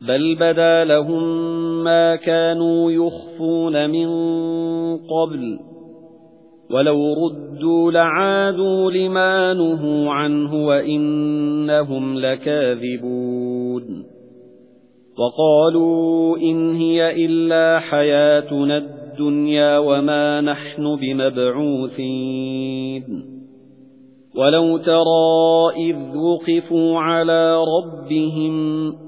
بَلْ بَدَا لَهُم مَّا كَانُوا يُخْفُونَ مِن قَبْلُ وَلَوْ رُدُّوا لَعَادُوا لِمَا نُهُوا عَنْهُ وَإِنَّهُمْ لَكَاذِبُونَ وَقَالُوا إِنْ هِيَ إِلَّا حَيَاتُنَا الدُّنْيَا وَمَا نَحْنُ بِمَبْعُوثِينَ وَلَوْ تَرَى إِذْ وُقِفُوا عَلَى رَبِّهِمْ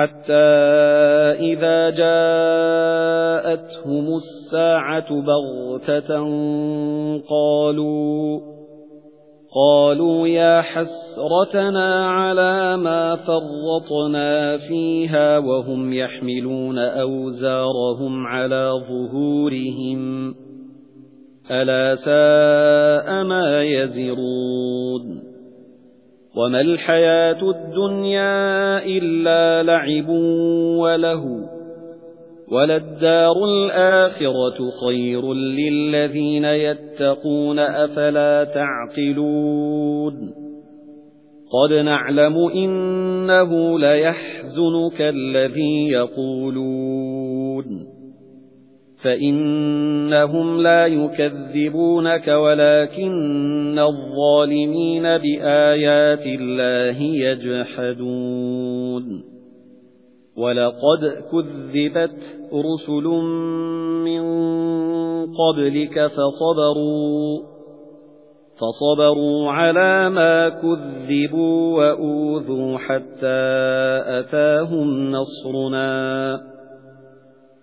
حَتَّى إِذَا جَاءَتْهُمُ السَّاعَةُ بَغْتَةً قَالُوا قَالُوا يَا حَسْرَتَنَا عَلَى مَا فَرَّطْنَا فِيهَا وَهُمْ يَحْمِلُونَ أَوْزَارَهُمْ عَلَى ظُهُورِهِمْ. أَلَا سَاءَ مَا يَزِرُونَ. وَمَا الْحَيَاةُ الدُّنْيَا إِلَّا لَعِبٌ وَلَهْوٌ وَلَلدَّارُ الْآخِرَةُ خَيْرٌ لِّلَّذِينَ يَتَّقُونَ أَفَلَا تَعْقِلُونَ قَدْ نَعْلَمُ إِنَّهُ لَيَحْزُنُكَ الَّذِي يَقُولُونَ فَإِنَّهُمْ لَا يُكَذِّبُونَكَ وَلَكِنَّ الظَّالِمِينَ بِآيَاتِ اللَّهِ يَجْحَدُونَ. وَلَقَدْ كُذِّبَتْ رُسُلٌ مِّن قَبْلِكَ فَصَبَرُوا فَصَبَرُوا عَلَى مَا كُذِّبُوا وَأُوذُوا حَتَّى أَتَاهُمْ نَصْرُنَا.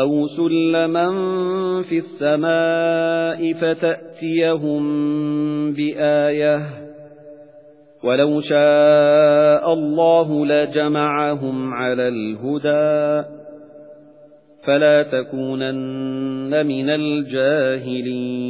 أَوْ سُلَّمًا فِي السَّمَاءِ فَتَأْتِيَهُم بِآيَةٍ وَلَوْ شَاءَ اللَّهُ لَجَمَعَهُمْ عَلَى الْهُدَى فَلَا تَكُونَنَّ مِنَ الْجَاهِلِينَ